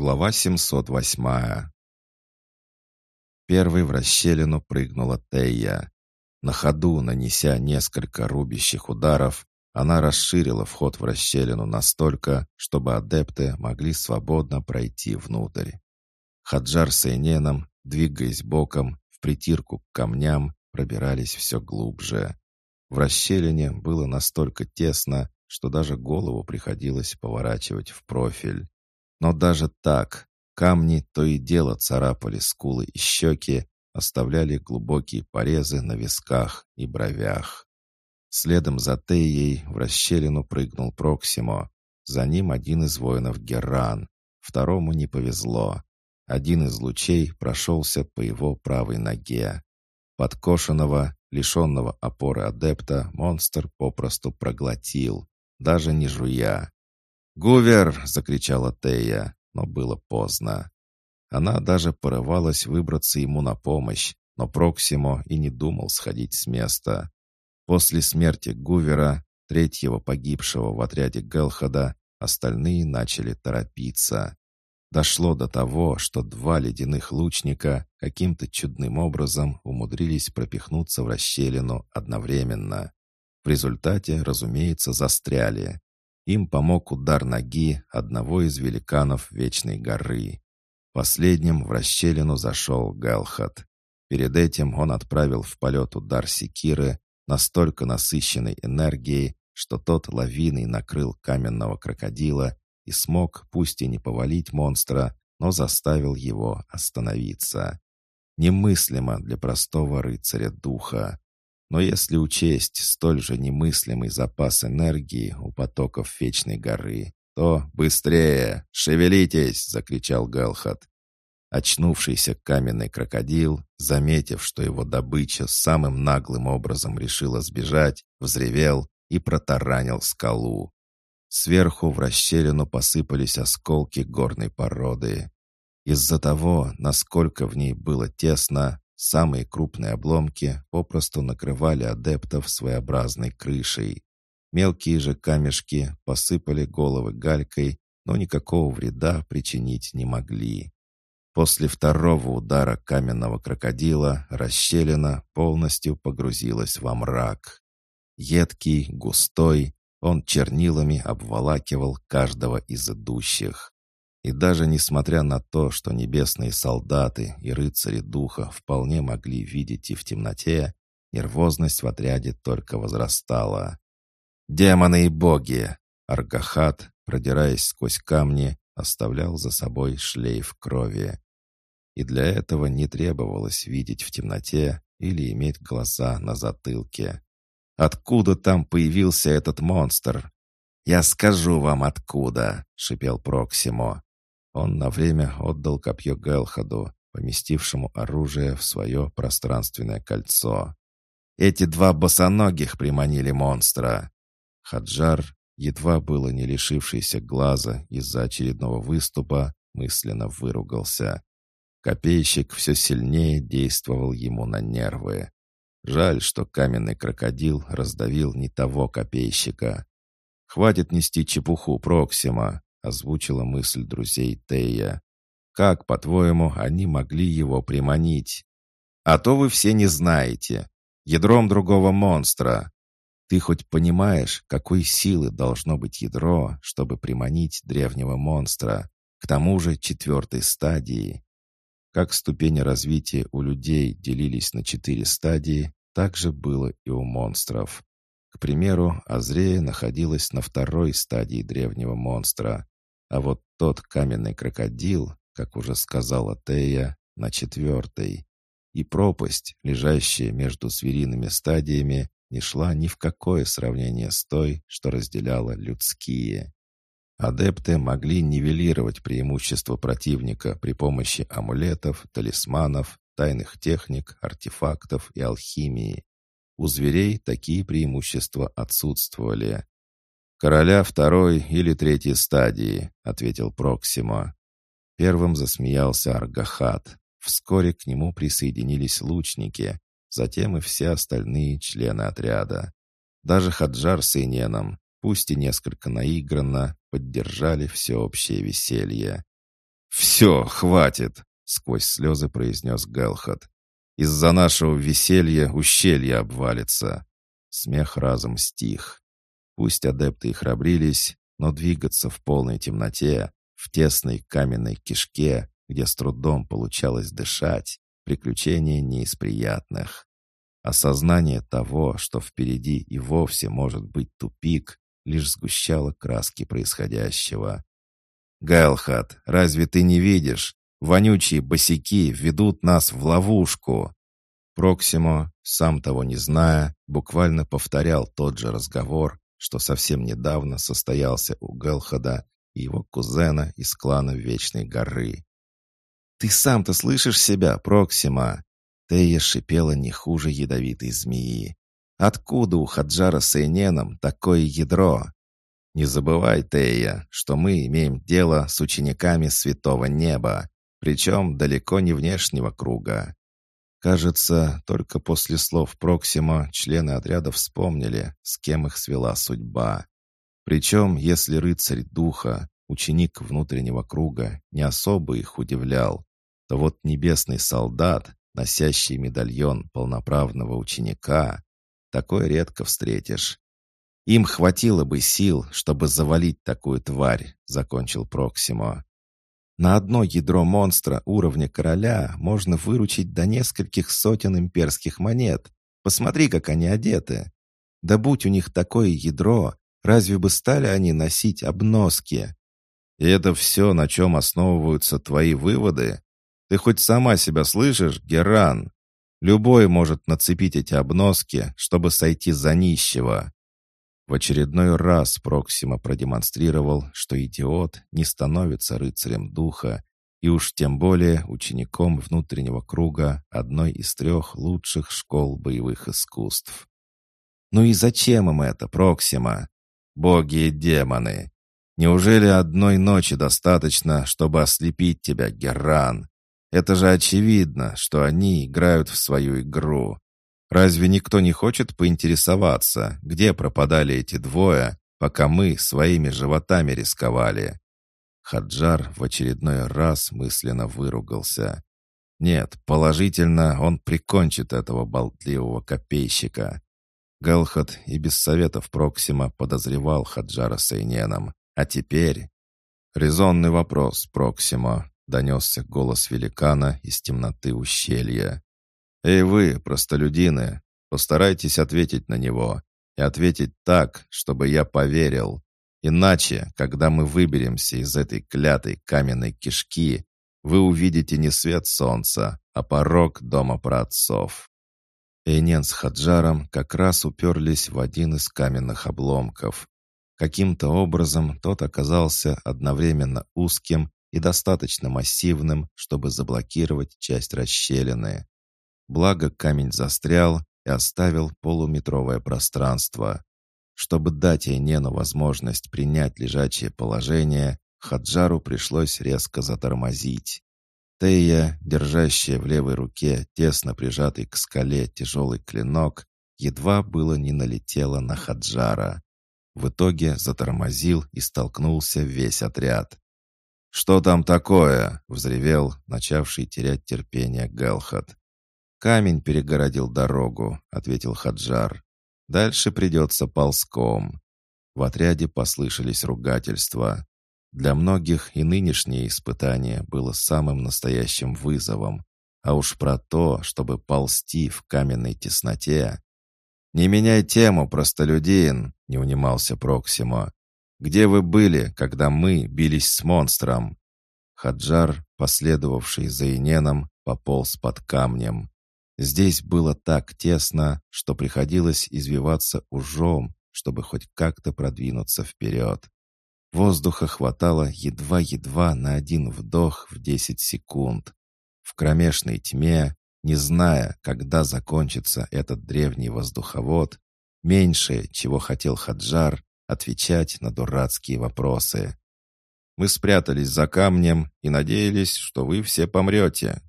Глава 708 Первой в расщелину прыгнула Тея. На ходу, нанеся несколько рубящих ударов, она расширила вход в расщелину настолько, чтобы адепты могли свободно пройти внутрь. Хаджар с Эйненом, двигаясь боком, в притирку к камням, пробирались все глубже. В расщелине было настолько тесно, что даже голову приходилось поворачивать в профиль. Но даже так, камни то и дело царапали скулы и щеки, оставляли глубокие порезы на висках и бровях. Следом за Теей в расщелину прыгнул Проксимо. За ним один из воинов Герран. Второму не повезло. Один из лучей прошелся по его правой ноге. Подкошенного, лишенного опоры адепта, монстр попросту проглотил, даже не жуя. «Гувер!» — закричала Тея, но было поздно. Она даже порывалась выбраться ему на помощь, но Проксимо и не думал сходить с места. После смерти Гувера, третьего погибшего в отряде Гелхада, остальные начали торопиться. Дошло до того, что два ледяных лучника каким-то чудным образом умудрились пропихнуться в расщелину одновременно. В результате, разумеется, застряли. Им помог удар ноги одного из великанов Вечной горы. Последним в расщелину зашел Галхат. Перед этим он отправил в полет удар секиры, настолько насыщенной энергией, что тот лавиной накрыл каменного крокодила и смог, пусть и не повалить монстра, но заставил его остановиться. Немыслимо для простого рыцаря духа. Но если учесть столь же немыслимый запас энергии у потоков Вечной горы, то «Быстрее! Шевелитесь!» — закричал Галхат. Очнувшийся каменный крокодил, заметив, что его добыча самым наглым образом решила сбежать, взревел и протаранил скалу. Сверху в расщелину посыпались осколки горной породы. Из-за того, насколько в ней было тесно, самые крупные обломки попросту накрывали адептов своеобразной крышей. Мелкие же камешки посыпали головы галькой, но никакого вреда причинить не могли. После второго удара каменного крокодила расщелина полностью погрузилась во мрак. Едкий, густой, он чернилами обволакивал каждого из идущих. И даже несмотря на то, что небесные солдаты и рыцари духа вполне могли видеть и в темноте, нервозность в отряде только возрастала. «Демоны и боги!» Аргахат, продираясь сквозь камни, оставлял за собой шлейф крови. И для этого не требовалось видеть в темноте или иметь глаза на затылке. Откуда там появился этот монстр? «Я скажу вам, откуда!» — шипел Проксимо. Он на время отдал копье Гелхаду, поместившему оружие в свое пространственное кольцо. «Эти два босоногих приманили монстра!» Хаджар, едва было не лишившийся глаза из-за очередного выступа, мысленно выругался. Копейщик все сильнее действовал ему на нервы. Жаль, что каменный крокодил раздавил не того копейщика. «Хватит нести чепуху, Проксима», — озвучила мысль друзей Тея. «Как, по-твоему, они могли его приманить?» «А то вы все не знаете. Ядром другого монстра. Ты хоть понимаешь, какой силы должно быть ядро, чтобы приманить древнего монстра, к тому же четвертой стадии?» Как ступени развития у людей делились на четыре стадии, так же было и у монстров. К примеру, Азрея находилась на второй стадии древнего монстра, а вот тот каменный крокодил, как уже сказала Тея, на четвертой. И пропасть, лежащая между звериными стадиями, не шла ни в какое сравнение с той, что разделяла людские. Адепты могли нивелировать преимущество противника при помощи амулетов, талисманов, тайных техник, артефактов и алхимии. У зверей такие преимущества отсутствовали. «Короля второй или третьей стадии», — ответил Проксимо. Первым засмеялся Аргахат. Вскоре к нему присоединились лучники, затем и все остальные члены отряда. Даже Хаджар с Иненом, пусть и несколько наигранно, поддержали всеобщее веселье. «Все, хватит!» — сквозь слезы произнес Гелхот. «Из-за нашего веселья ущелье обвалится». Смех разом стих. Пусть адепты и храбрились, но двигаться в полной темноте, в тесной каменной кишке, где с трудом получалось дышать, приключение не из приятных. Осознание того, что впереди и вовсе может быть тупик, лишь сгущало краски происходящего. «Гэлхат, разве ты не видишь? Вонючие босяки ведут нас в ловушку!» Проксимо, сам того не зная, буквально повторял тот же разговор, что совсем недавно состоялся у Гэлхада и его кузена из клана Вечной горы. «Ты сам-то слышишь себя, Проксима?» Тея шипела не хуже ядовитой змеи. «Откуда у Хаджара с Эйненом такое ядро?» «Не забывай, Тея, что мы имеем дело с учениками Святого Неба, причем далеко не внешнего круга». Кажется, только после слов Проксима члены отряда вспомнили, с кем их свела судьба. Причем, если рыцарь духа, ученик внутреннего круга, не особо их удивлял, то вот небесный солдат, носящий медальон полноправного ученика, такое редко встретишь. Им хватило бы сил, чтобы завалить такую тварь, закончил Проксимо. На одно ядро монстра уровня короля можно выручить до нескольких сотен имперских монет. Посмотри, как они одеты. Да будь у них такое ядро, разве бы стали они носить обноски? И это все, на чем основываются твои выводы? Ты хоть сама себя слышишь, Геран? Любой может нацепить эти обноски, чтобы сойти за нищего. В очередной раз Проксима продемонстрировал, что идиот не становится рыцарем духа и уж тем более учеником внутреннего круга одной из трех лучших школ боевых искусств. «Ну и зачем им это, Проксима? Боги и демоны! Неужели одной ночи достаточно, чтобы ослепить тебя, Герран? Это же очевидно, что они играют в свою игру. Разве никто не хочет поинтересоваться, где пропадали эти двое, пока мы своими животами рисковали?» Хаджар в очередной раз мысленно выругался. «Нет, положительно, он прикончит этого болтливого копейщика». Галхат и без советов Проксима подозревал Хаджара с Эйненом. А теперь... «Резонный вопрос, Проксима», — донесся голос великана из темноты ущелья. «Эй вы, простолюдины, постарайтесь ответить на него, и ответить так, чтобы я поверил. Иначе, когда мы выберемся из этой клятой каменной кишки, вы увидите не свет солнца, а порог дома праотцов». Эйнен с Хаджаром как раз уперлись в один из каменных обломков. Каким-то образом тот оказался одновременно узким и достаточно массивным, чтобы заблокировать часть расщелины. Благо камень застрял и оставил полуметровое пространство. Чтобы дать Эйнену возможность принять лежачее положение, Хаджару пришлось резко затормозить. Тея, держащая в левой руке тесно прижатый к скале тяжелый клинок, едва было не налетела на Хаджара. В итоге затормозил и столкнулся весь отряд. «Что там такое?» — взревел, начавший терять терпение Галхат. «Камень перегородил дорогу», — ответил Хаджар. «Дальше придется ползком». В отряде послышались ругательства. Для многих и нынешнее испытание было самым настоящим вызовом. А уж про то, чтобы ползти в каменной тесноте... «Не меняй тему, простолюдин!» — не унимался Проксимо. «Где вы были, когда мы бились с монстром?» Хаджар, последовавший за Иненом, пополз под камнем. Здесь было так тесно, что приходилось извиваться ужом, чтобы хоть как-то продвинуться вперед. Воздуха хватало едва-едва на один вдох в десять секунд. В кромешной тьме, не зная, когда закончится этот древний воздуховод, меньше, чего хотел Хаджар, отвечать на дурацкие вопросы. «Мы спрятались за камнем и надеялись, что вы все помрете»,